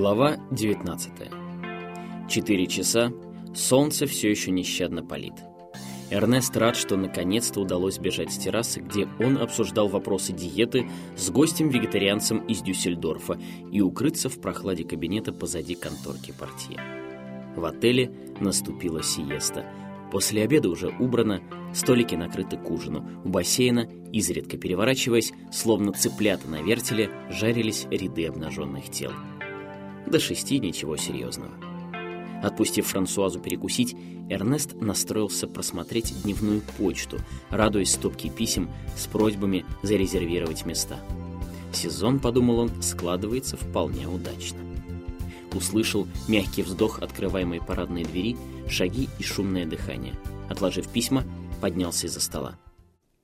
Глава 19. Четыре часа, солнце все еще нещадно палит. Эрнест рад, что наконец-то удалось бежать с террасы, где он обсуждал вопросы диеты с гостем-вегетарианцем из Дюссельдорфа и укрыться в прохладе кабинета позади конторки портье. В отеле наступила сиеста. После обеда уже убрано, столики накрыты к ужину. У бассейна, изредка переворачиваясь, словно цыплята на вертеле, жарились ряды обнаженных тел. До шести ничего серьезного. Отпустив Франсуазу перекусить, Эрнест настроился просмотреть дневную почту, радуясь стопке писем с просьбами зарезервировать места. Сезон, подумал он, складывается вполне удачно. Услышал мягкий вздох открываемой парадной двери, шаги и шумное дыхание. Отложив письма, поднялся из-за стола.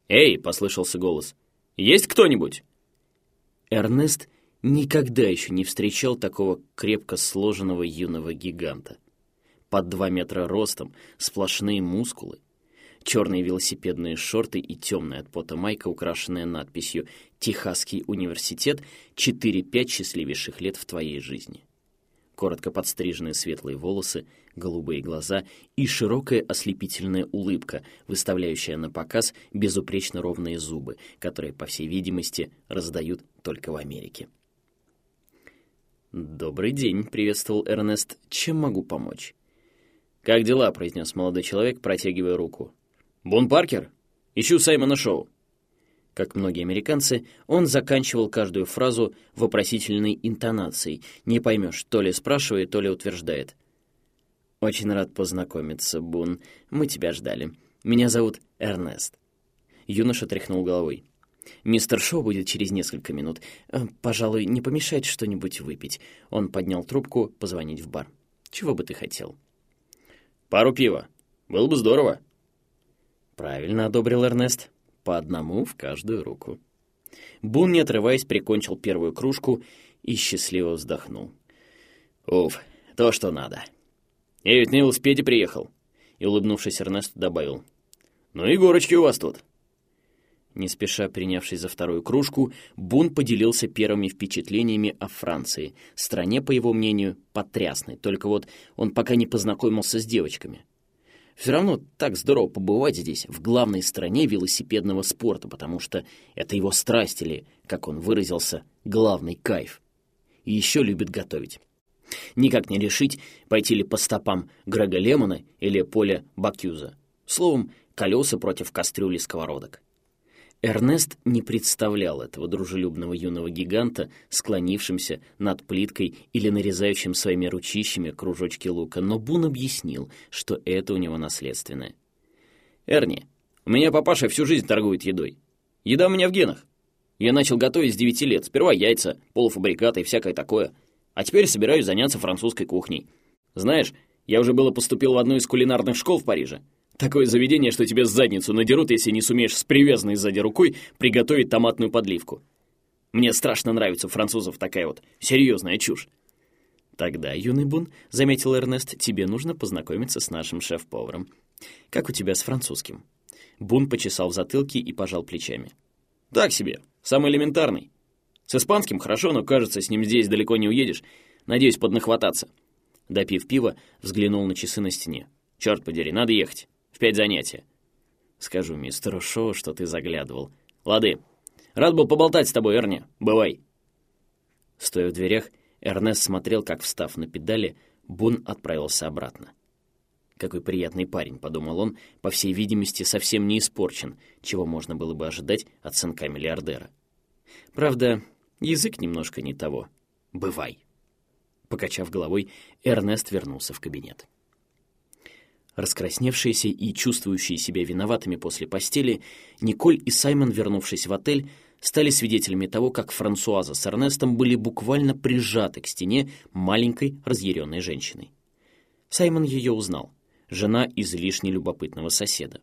«Эй!» — послышался голос. «Есть кто-нибудь?» Эрнест никогда еще не встречал такого крепко сложенного юного гиганта. Под два метра ростом, сплошные мускулы, черные велосипедные шорты и темная от пота майка, украшенная надписью «Техасский университет. 4-5 счастливейших лет в твоей жизни». Коротко подстриженные светлые волосы, голубые глаза и широкая ослепительная улыбка, выставляющая на показ безупречно ровные зубы, которые, по всей видимости, раздают только в Америке. «Добрый день», — приветствовал Эрнест. «Чем могу помочь?» «Как дела?» — произнес молодой человек, протягивая руку. «Бон Паркер? Ищу Саймона Шоу». Как многие американцы, он заканчивал каждую фразу вопросительной интонацией. Не поймешь, то ли спрашивает, то ли утверждает. «Очень рад познакомиться, Бун. Мы тебя ждали. Меня зовут Эрнест». Юноша тряхнул головой. «Мистер Шоу будет через несколько минут. Э, пожалуй, не помешает что-нибудь выпить». Он поднял трубку, позвонить в бар. «Чего бы ты хотел?» «Пару пива. Было бы здорово». «Правильно», — одобрил Эрнест. «По одному в каждую руку». Бун, не отрываясь, прикончил первую кружку и счастливо вздохнул. «Уф, то, что надо. Я ведь на велосипеде приехал». И, улыбнувшись, Эрнест добавил. «Ну и горочки у вас тут». Не спеша принявшись за вторую кружку, Бун поделился первыми впечатлениями о Франции. Стране, по его мнению, потрясной, только вот он пока не познакомился с девочками. Все равно так здорово побывать здесь, в главной стране велосипедного спорта, потому что это его страсть или, как он выразился, главный кайф. И еще любит готовить. Никак не решить, пойти ли по стопам Грега Лемона или Поля Бакюза. Словом, колеса против кастрюли сковородок. Эрнест не представлял этого дружелюбного юного гиганта, склонившимся над плиткой или нарезающим своими ручищами кружочки лука, но Бун объяснил, что это у него наследственное. «Эрни, у меня папаша всю жизнь торгует едой. Еда у меня в генах. Я начал готовить с девяти лет. Сперва яйца, полуфабрикаты и всякое такое. А теперь собираюсь заняться французской кухней. Знаешь, я уже было поступил в одну из кулинарных школ в Париже. Такое заведение, что тебе задницу надерут, если не сумеешь с привязанной сзади рукой приготовить томатную подливку. Мне страшно нравится французов такая вот серьезная чушь. Тогда, юный Бун, — заметил Эрнест, — тебе нужно познакомиться с нашим шеф-поваром. Как у тебя с французским? Бун почесал в затылке и пожал плечами. Так себе, самый элементарный. С испанским хорошо, но, кажется, с ним здесь далеко не уедешь. Надеюсь, поднахвататься. Допив пива, взглянул на часы на стене. Черт подери, надо ехать в пять занятия. Скажу мистеру Шоу, что ты заглядывал. Лады. Рад был поболтать с тобой, Эрни. Бывай. Стоя в дверях, Эрнест смотрел, как, встав на педали, Бун отправился обратно. Какой приятный парень, подумал он, по всей видимости, совсем не испорчен, чего можно было бы ожидать от сынка миллиардера. Правда, язык немножко не того. Бывай. Покачав головой, Эрнест вернулся в кабинет. Раскрасневшиеся и чувствующие себя виноватыми после постели, Николь и Саймон, вернувшись в отель, стали свидетелями того, как Франсуаза с Эрнестом были буквально прижаты к стене маленькой разъяренной женщиной. Саймон ее узнал, жена излишне любопытного соседа.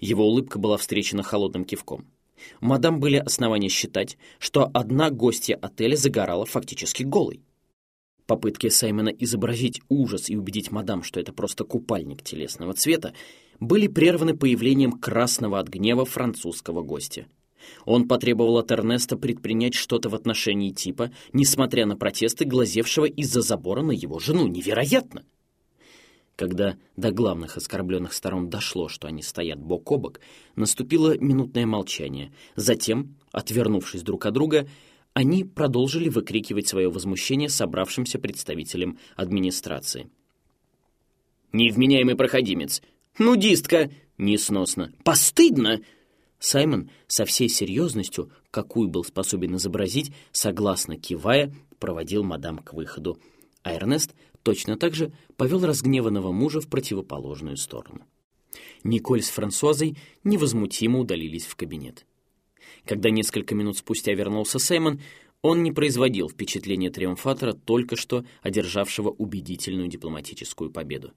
Его улыбка была встречена холодным кивком. Мадам были основания считать, что одна гостья отеля загорала фактически голой. Попытки Саймона изобразить ужас и убедить мадам, что это просто купальник телесного цвета, были прерваны появлением красного от гнева французского гостя. Он потребовал от Эрнеста предпринять что-то в отношении типа, несмотря на протесты глазевшего из-за забора на его жену. Невероятно! Когда до главных оскорбленных сторон дошло, что они стоят бок о бок, наступило минутное молчание. Затем, отвернувшись друг от друга, они продолжили выкрикивать свое возмущение собравшимся представителям администрации. «Невменяемый проходимец! Нудистка! Несносно! Постыдно!» Саймон со всей серьезностью, какую был способен изобразить, согласно кивая, проводил мадам к выходу, а Эрнест точно так же повел разгневанного мужа в противоположную сторону. Николь с Франсуазой невозмутимо удалились в кабинет. Когда несколько минут спустя вернулся Саймон, он не производил впечатления триумфатора, только что одержавшего убедительную дипломатическую победу.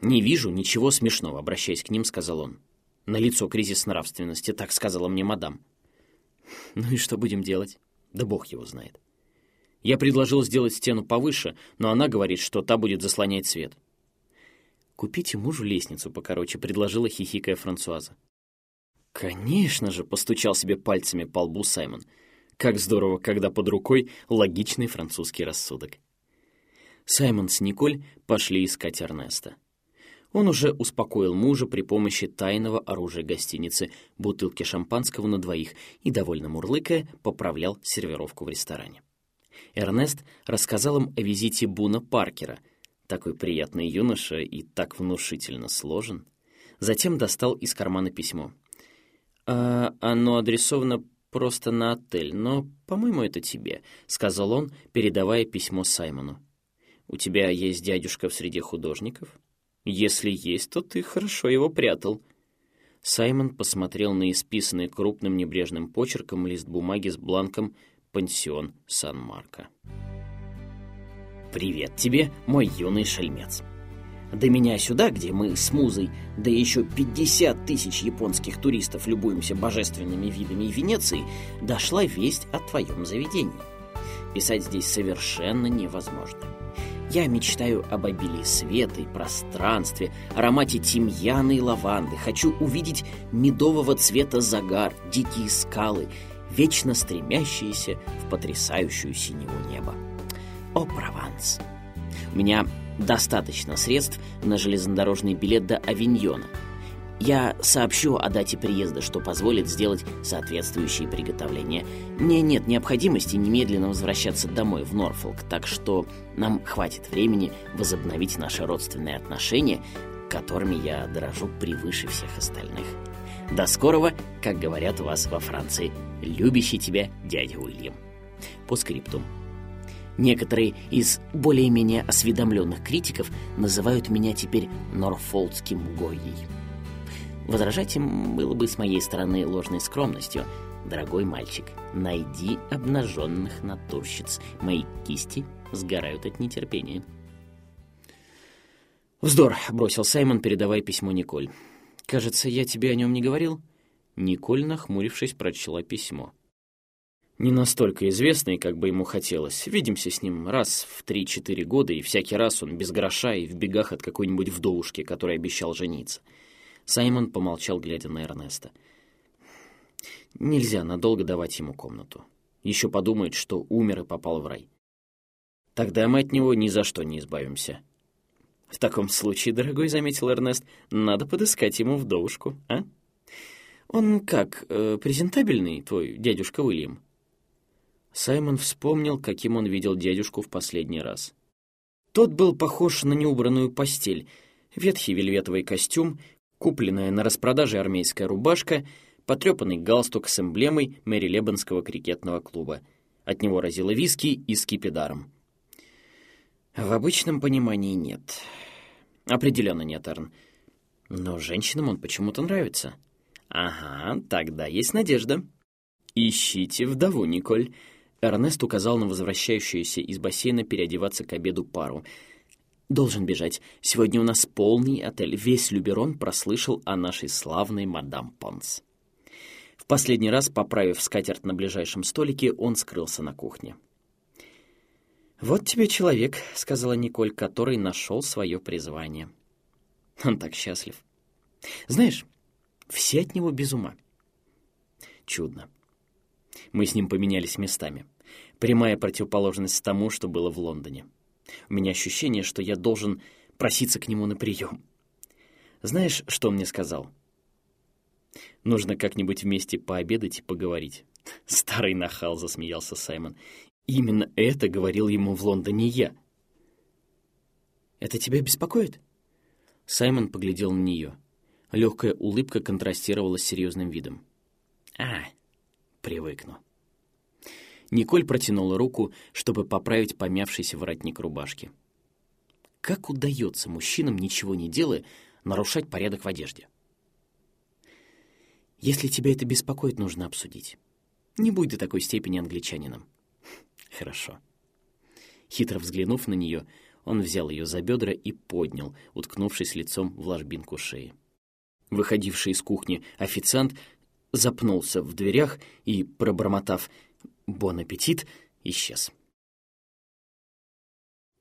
«Не вижу ничего смешного», — обращаясь к ним, сказал он. «На лицо кризис нравственности», — так сказала мне мадам. «Ну и что будем делать? Да бог его знает». Я предложил сделать стену повыше, но она говорит, что та будет заслонять свет. «Купите мужу лестницу покороче», — предложила хихикая Франсуаза. «Конечно же!» — постучал себе пальцами по лбу Саймон. «Как здорово, когда под рукой логичный французский рассудок». Саймон с Николь пошли искать Эрнеста. Он уже успокоил мужа при помощи тайного оружия гостиницы, бутылки шампанского на двоих и, довольно мурлыкая, поправлял сервировку в ресторане. Эрнест рассказал им о визите Буна Паркера. Такой приятный юноша и так внушительно сложен. Затем достал из кармана письмо. «А оно адресовано просто на отель, но, по-моему, это тебе», — сказал он, передавая письмо Саймону. «У тебя есть дядюшка в среде художников? Если есть, то ты хорошо его прятал». Саймон посмотрел на исписанный крупным небрежным почерком лист бумаги с бланком пансион Сан-Марко. «Привет тебе, мой юный шельмец. До меня сюда, где мы с Музой, да еще 50 тысяч японских туристов любуемся божественными видами Венеции, дошла весть о твоем заведении. Писать здесь совершенно невозможно. Я мечтаю об обилии света и пространстве, аромате тимьяна и лаванды. Хочу увидеть медового цвета загар, дикие скалы — вечно стремящиеся в потрясающую синеву неба. О, Прованс! У меня достаточно средств на железнодорожный билет до Авиньона. Я сообщу о дате приезда, что позволит сделать соответствующие приготовления. Мне нет необходимости немедленно возвращаться домой в Норфолк, так что нам хватит времени возобновить наши родственные отношения, которыми я дорожу превыше всех остальных. До скорого, как говорят у вас во Франции. Любящий тебя дядя Уильям. По скрипту. Некоторые из более-менее осведомленных критиков называют меня теперь норфолдским Гойей. Возражать им было бы с моей стороны ложной скромностью. Дорогой мальчик, найди обнаженных натурщиц. Мои кисти сгорают от нетерпения. «Вздор!» — бросил Саймон, передавая письмо Николь. «Кажется, я тебе о нем не говорил?» Николь, нахмурившись, прочла письмо. «Не настолько известный, как бы ему хотелось. Видимся с ним раз в три-четыре года, и всякий раз он без гроша и в бегах от какой-нибудь вдовушки, который обещал жениться». Саймон помолчал, глядя на Эрнеста. «Нельзя надолго давать ему комнату. Еще подумает, что умер и попал в рай. Тогда мы от него ни за что не избавимся». «В таком случае, дорогой, — заметил Эрнест, — надо подыскать ему вдовушку, а?» «Он как, э, презентабельный, твой дядюшка Уильям?» Саймон вспомнил, каким он видел дядюшку в последний раз. Тот был похож на неубранную постель, ветхий вельветовый костюм, купленная на распродаже армейская рубашка, потрепанный галстук с эмблемой Мэри крикетного клуба. От него разило виски и скипидаром. В обычном понимании нет. Определенно нет, Эрн. Но женщинам он почему-то нравится. «Ага, тогда есть надежда. Ищите вдову, Николь». Эрнест указал на возвращающуюся из бассейна переодеваться к обеду пару. «Должен бежать. Сегодня у нас полный отель. Весь Люберон прослышал о нашей славной мадам Понс». В последний раз, поправив скатерть на ближайшем столике, он скрылся на кухне. «Вот тебе человек», — сказала Николь, который нашел свое призвание. Он так счастлив. «Знаешь, все от него без ума. Чудно. Мы с ним поменялись местами. Прямая противоположность тому, что было в Лондоне. У меня ощущение, что я должен проситься к нему на прием. Знаешь, что он мне сказал? Нужно как-нибудь вместе пообедать и поговорить. Старый нахал, засмеялся Саймон. Именно это говорил ему в Лондоне я. Это тебя беспокоит? Саймон поглядел на нее. Легкая улыбка контрастировала с серьезным видом. А, привыкну. Николь протянула руку, чтобы поправить помявшийся воротник рубашки. Как удается мужчинам, ничего не делая, нарушать порядок в одежде? Если тебя это беспокоит, нужно обсудить. Не будь до такой степени англичанином. Хорошо. Хитро взглянув на нее, он взял ее за бедра и поднял, уткнувшись лицом в ложбинку шеи. Выходивший из кухни официант запнулся в дверях и, пробормотав «Бон аппетит!», исчез.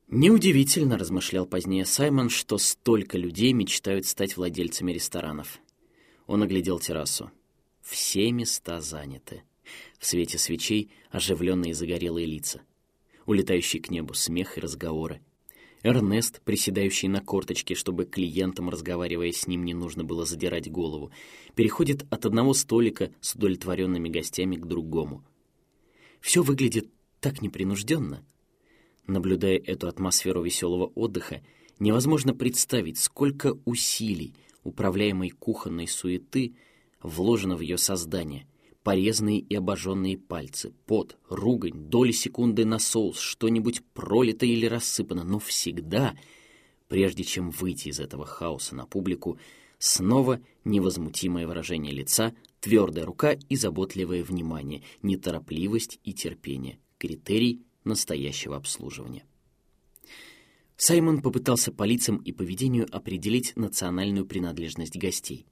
Неудивительно, размышлял позднее Саймон, что столько людей мечтают стать владельцами ресторанов. Он оглядел террасу. Все места заняты. В свете свечей оживленные загорелые лица. Улетающий к небу смех и разговоры. Эрнест, приседающий на корточке, чтобы клиентам, разговаривая с ним, не нужно было задирать голову, переходит от одного столика с удовлетворенными гостями к другому. Все выглядит так непринужденно. Наблюдая эту атмосферу веселого отдыха, невозможно представить, сколько усилий, управляемой кухонной суеты, вложено в ее создание. Порезанные и обожженные пальцы, пот, ругань, доли секунды на соус, что-нибудь пролито или рассыпано, но всегда, прежде чем выйти из этого хаоса на публику, снова невозмутимое выражение лица, твердая рука и заботливое внимание, неторопливость и терпение, критерий настоящего обслуживания. Саймон попытался по лицам и поведению определить национальную принадлежность гостей.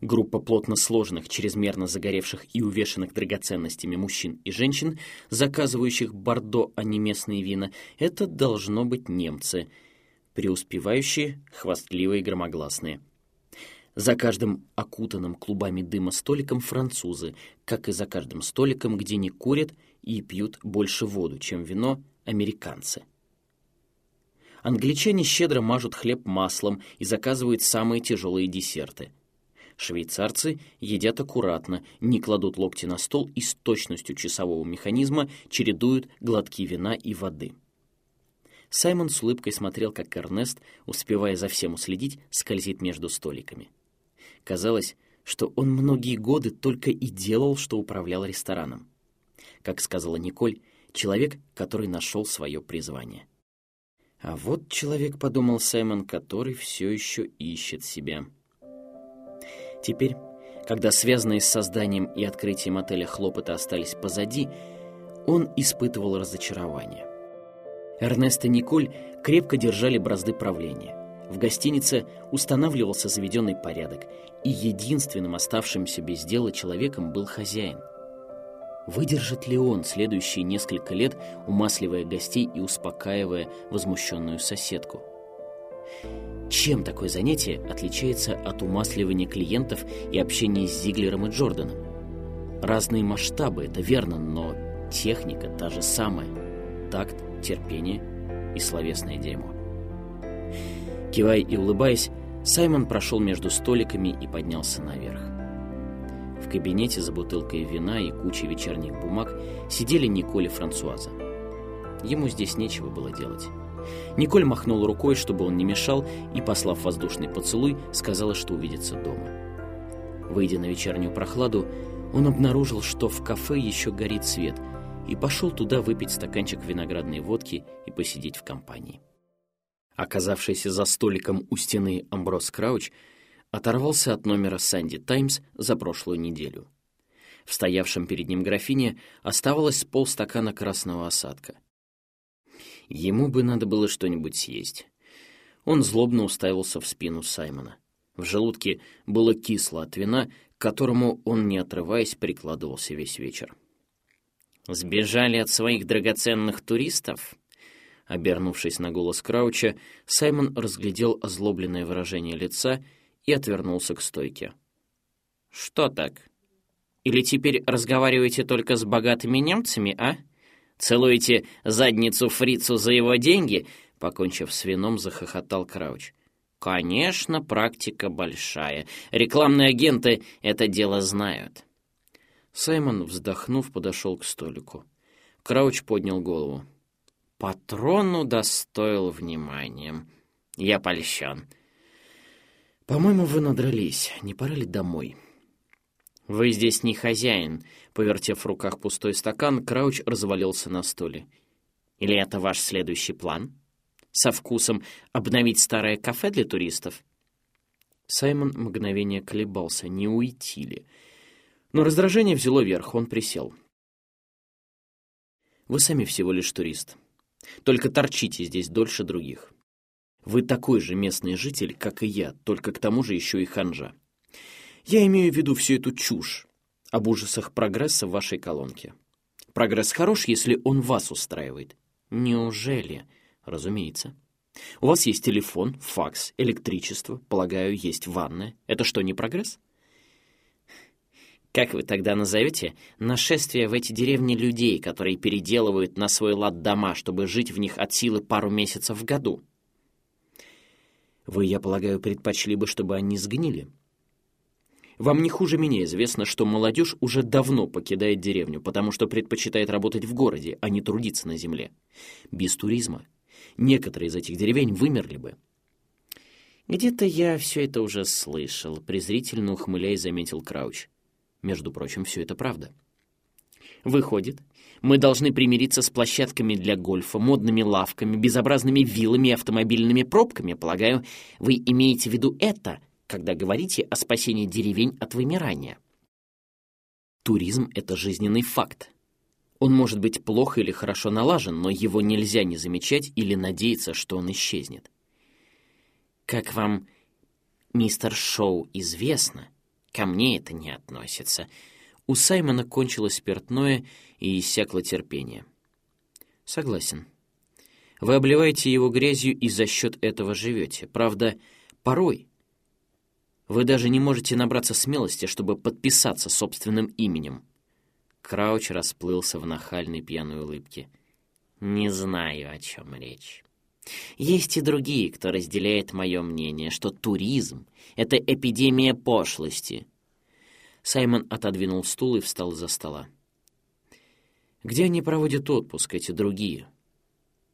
Группа плотно сложенных, чрезмерно загоревших и увешанных драгоценностями мужчин и женщин, заказывающих бордо, а не местные вина, это должно быть немцы, преуспевающие, хвастливые и громогласные. За каждым окутанным клубами дыма столиком французы, как и за каждым столиком, где не курят и пьют больше воду, чем вино, американцы. Англичане щедро мажут хлеб маслом и заказывают самые тяжелые десерты. Швейцарцы едят аккуратно, не кладут локти на стол и с точностью часового механизма чередуют глотки вина и воды. Саймон с улыбкой смотрел, как Эрнест, успевая за всем уследить, скользит между столиками. Казалось, что он многие годы только и делал, что управлял рестораном. Как сказала Николь, человек, который нашел свое призвание. А вот человек, подумал Саймон, который все еще ищет себя. Теперь, когда связанные с созданием и открытием отеля хлопоты остались позади, он испытывал разочарование. Эрнест и Николь крепко держали бразды правления. В гостинице устанавливался заведенный порядок, и единственным оставшимся без дела человеком был хозяин. Выдержит ли он следующие несколько лет, умасливая гостей и успокаивая возмущенную соседку? Чем такое занятие отличается от умасливания клиентов и общения с Зиглером и Джорданом? Разные масштабы, это верно, но техника та же самая. Такт, терпение и словесное дерьмо. Кивая и улыбаясь, Саймон прошел между столиками и поднялся наверх. В кабинете за бутылкой вина и кучей вечерних бумаг сидели Николь и Франсуаза. Ему здесь нечего было делать. Николь махнула рукой, чтобы он не мешал, и, послав воздушный поцелуй, сказала, что увидится дома. Выйдя на вечернюю прохладу, он обнаружил, что в кафе еще горит свет, и пошел туда выпить стаканчик виноградной водки и посидеть в компании. Оказавшийся за столиком у стены Амброс Крауч оторвался от номера «Санди Таймс» за прошлую неделю. В стоявшем перед ним графине оставалось полстакана красного осадка. Ему бы надо было что-нибудь съесть. Он злобно уставился в спину Саймона. В желудке было кисло от вина, к которому он, не отрываясь, прикладывался весь вечер. «Сбежали от своих драгоценных туристов?» Обернувшись на голос Крауча, Саймон разглядел озлобленное выражение лица и отвернулся к стойке. «Что так? Или теперь разговариваете только с богатыми немцами, а? Целуете задницу фрицу за его деньги?» Покончив с вином, захохотал Крауч. «Конечно, практика большая. Рекламные агенты это дело знают». Саймон, вздохнув, подошел к столику. Крауч поднял голову. «Патрон удостоил вниманием. Я польщен». «По-моему, вы надрались. Не пора ли домой?» «Вы здесь не хозяин», — повертев в руках пустой стакан, Крауч развалился на стуле. «Или это ваш следующий план? Со вкусом обновить старое кафе для туристов?» Саймон мгновение колебался, не уйти ли. Но раздражение взяло верх, он присел. «Вы сами всего лишь турист. Только торчите здесь дольше других. Вы такой же местный житель, как и я, только к тому же еще и ханжа. Я имею в виду всю эту чушь об ужасах прогресса в вашей колонке. Прогресс хорош, если он вас устраивает. Неужели? Разумеется. У вас есть телефон, факс, электричество, полагаю, есть ванная. Это что, не прогресс? Как вы тогда назовете нашествие в эти деревни людей, которые переделывают на свой лад дома, чтобы жить в них от силы пару месяцев в году? Вы, я полагаю, предпочли бы, чтобы они сгнили. Вам не хуже меня известно, что молодежь уже давно покидает деревню, потому что предпочитает работать в городе, а не трудиться на земле. Без туризма некоторые из этих деревень вымерли бы. «Где-то я все это уже слышал», — презрительно ухмыляясь заметил Крауч. Между прочим, все это правда. Выходит, мы должны примириться с площадками для гольфа, модными лавками, безобразными виллами и автомобильными пробками. Полагаю, вы имеете в виду это, когда говорите о спасении деревень от вымирания. Туризм — это жизненный факт. Он может быть плохо или хорошо налажен, но его нельзя не замечать или надеяться, что он исчезнет. Как вам, мистер Шоу, известно, ко мне это не относится. У Саймона кончилось спиртное и иссякло терпение. Согласен. Вы обливаете его грязью и за счет этого живете. Правда, порой вы даже не можете набраться смелости, чтобы подписаться собственным именем». Крауч расплылся в нахальной пьяной улыбке. «Не знаю, о чем речь. Есть и другие, кто разделяет мое мнение, что туризм — это эпидемия пошлости». Саймон отодвинул стул и встал за стола. «Где они проводят отпуск, эти другие?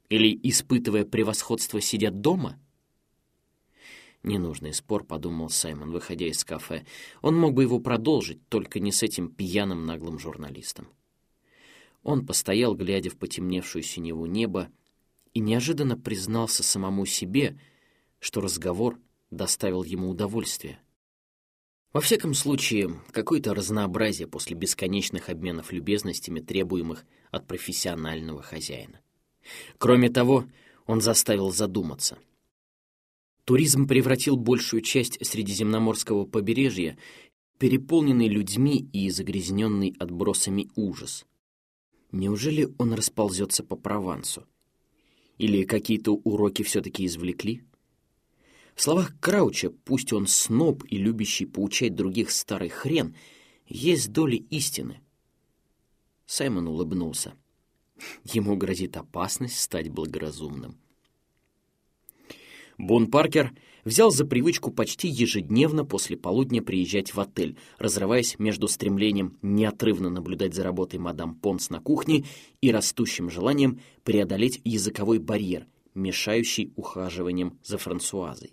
Или, испытывая превосходство, сидят дома?» Ненужный спор, подумал Саймон, выходя из кафе. Он мог бы его продолжить, только не с этим пьяным наглым журналистом. Он постоял, глядя в потемневшую синеву небо, и неожиданно признался самому себе, что разговор доставил ему удовольствие. Во всяком случае, какое-то разнообразие после бесконечных обменов любезностями, требуемых от профессионального хозяина. Кроме того, он заставил задуматься — Туризм превратил большую часть Средиземноморского побережья переполненный людьми и загрязненный отбросами ужас. Неужели он расползется по Провансу? Или какие-то уроки все-таки извлекли? В словах Крауча, пусть он сноб и любящий поучать других старый хрен, есть доля истины. Саймон улыбнулся. Ему грозит опасность стать благоразумным. Бон Паркер взял за привычку почти ежедневно после полудня приезжать в отель, разрываясь между стремлением неотрывно наблюдать за работой мадам Понс на кухне и растущим желанием преодолеть языковой барьер, мешающий ухаживанием за Франсуазой.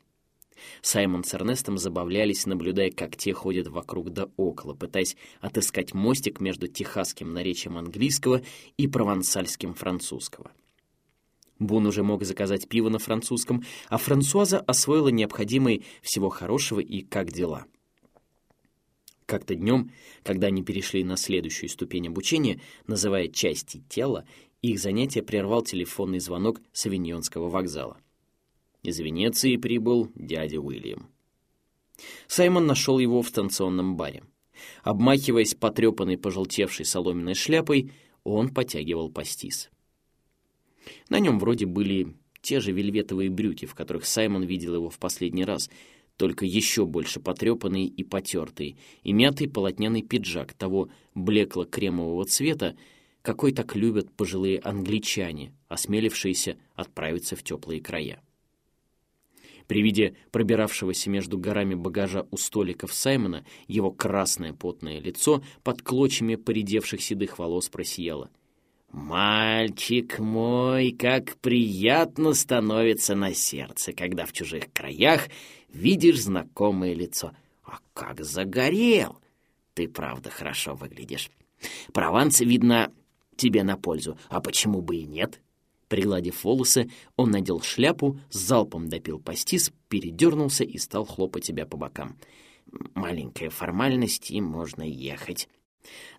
Саймон с Эрнестом забавлялись, наблюдая, как те ходят вокруг да около, пытаясь отыскать мостик между техасским наречием английского и провансальским французского. Бун уже мог заказать пиво на французском, а Франсуаза освоила необходимые всего хорошего и как дела. Как-то днем, когда они перешли на следующую ступень обучения, называя части тела, их занятие прервал телефонный звонок с Авиньонского вокзала. Из Венеции прибыл дядя Уильям. Саймон нашел его в станционном баре. Обмахиваясь потрепанной пожелтевшей соломенной шляпой, он потягивал пастис. На нем вроде были те же вельветовые брюки, в которых Саймон видел его в последний раз, только еще больше потрепанный и потертый, и мятый полотняный пиджак того блекло-кремового цвета, какой так любят пожилые англичане, осмелившиеся отправиться в теплые края. При виде пробиравшегося между горами багажа у столиков Саймона его красное потное лицо под клочьями поредевших седых волос просияло. «Мальчик мой, как приятно становится на сердце, когда в чужих краях видишь знакомое лицо. А как загорел! Ты правда хорошо выглядишь. Прованс, видно, тебе на пользу, а почему бы и нет?» Пригладив волосы, он надел шляпу, залпом допил пастис, передернулся и стал хлопать себя по бокам. «Маленькая формальность, и можно ехать».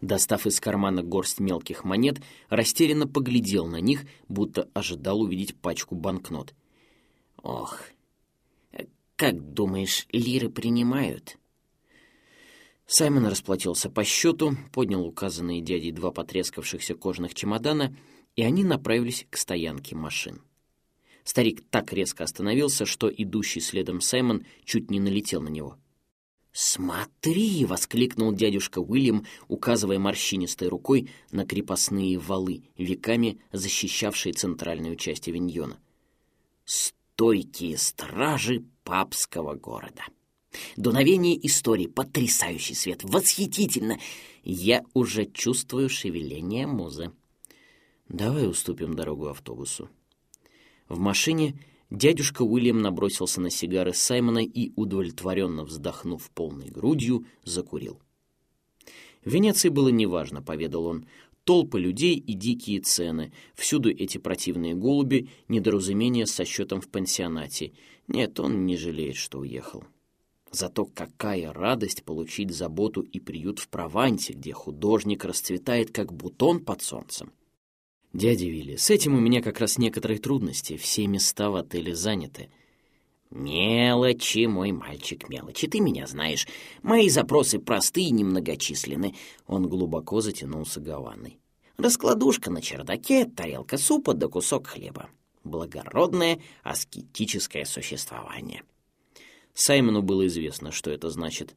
Достав из кармана горсть мелких монет, растерянно поглядел на них, будто ожидал увидеть пачку банкнот. «Ох, как думаешь, лиры принимают?» Саймон расплатился по счету, поднял указанные дядей два потрескавшихся кожаных чемодана — и они направились к стоянке машин. Старик так резко остановился, что идущий следом Саймон чуть не налетел на него. «Смотри!» — воскликнул дядюшка Уильям, указывая морщинистой рукой на крепостные валы, веками защищавшие центральную часть Авиньона. «Стойкие стражи папского города!» Дуновение истории, потрясающий свет, восхитительно! Я уже чувствую шевеление музы. Давай уступим дорогу автобусу. В машине дядюшка Уильям набросился на сигары Саймона и, удовлетворенно вздохнув полной грудью, закурил. В Венеции было неважно, поведал он, толпы людей и дикие цены, всюду эти противные голуби, недоразумения со счетом в пансионате. Нет, он не жалеет, что уехал. Зато какая радость получить заботу и приют в Провансе, где художник расцветает, как бутон под солнцем. «Дядя Вилли, с этим у меня как раз некоторые трудности. Все места в отеле заняты». «Мелочи, мой мальчик, мелочи, ты меня знаешь. Мои запросы простые и немногочисленны». Он глубоко затянулся гаванной. «Раскладушка на чердаке, тарелка супа да кусок хлеба. Благородное аскетическое существование». Саймону было известно, что это значит.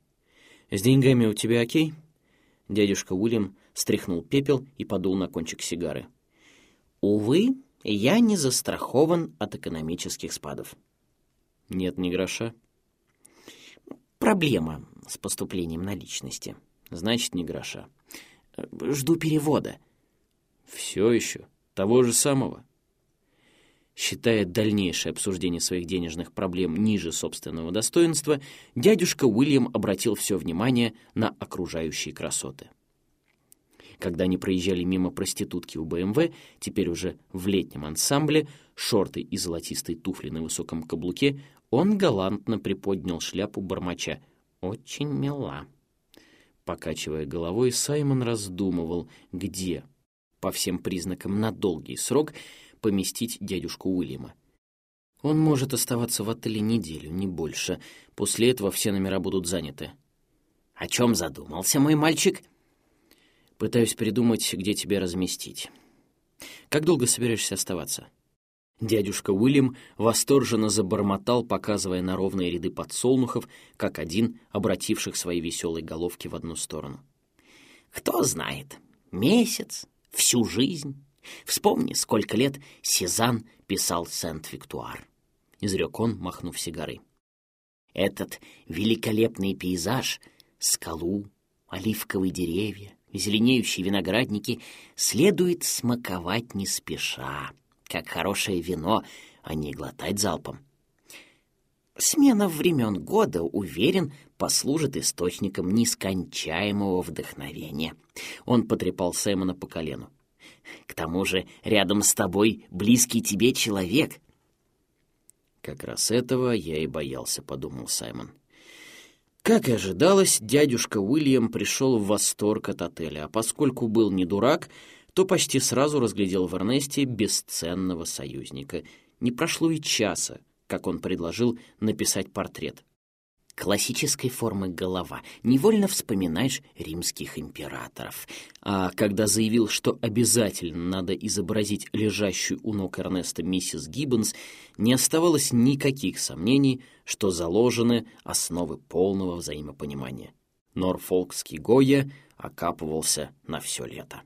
«С деньгами у тебя окей?» Дядюшка Уильям стряхнул пепел и подул на кончик сигары. Увы, я не застрахован от экономических спадов. Нет ни гроша. Проблема с поступлением наличности. Значит, ни гроша. Жду перевода. Все еще. Того же самого. Считая дальнейшее обсуждение своих денежных проблем ниже собственного достоинства, дядюшка Уильям обратил все внимание на окружающие красоты. Когда они проезжали мимо проститутки у БМВ, теперь уже в летнем ансамбле, шорты и золотистые туфли на высоком каблуке, он галантно приподнял шляпу бормоча. «Очень мила». Покачивая головой, Саймон раздумывал, где, по всем признакам на долгий срок, поместить дядюшку Уильяма. Он может оставаться в отеле неделю, не больше. После этого все номера будут заняты. «О чем задумался мой мальчик?» Пытаюсь придумать, где тебя разместить. Как долго собираешься оставаться?» Дядюшка Уильям восторженно забормотал, показывая на ровные ряды подсолнухов, как один, обративших свои веселые головки в одну сторону. «Кто знает, месяц, всю жизнь. Вспомни, сколько лет Сезанн писал Сент-Виктуар», — изрек он, махнув сигарой. «Этот великолепный пейзаж, скалу, оливковые деревья, зеленеющие виноградники следует смаковать не спеша, как хорошее вино, а не глотать залпом. Смена времен года, уверен, послужит источником нескончаемого вдохновения. Он потрепал Саймона по колену. К тому же рядом с тобой близкий тебе человек. Как раз этого я и боялся, подумал Саймон. Как и ожидалось, дядюшка Уильям пришел в восторг от отеля, а поскольку был не дурак, то почти сразу разглядел в Эрнесте бесценного союзника. Не прошло и часа, как он предложил написать портрет. Классической формы голова. Невольно вспоминаешь римских императоров. А когда заявил, что обязательно надо изобразить лежащую у ног Эрнеста миссис Гиббонс, не оставалось никаких сомнений, что заложены основы полного взаимопонимания. Норфолкский Гойя окапывался на все лето.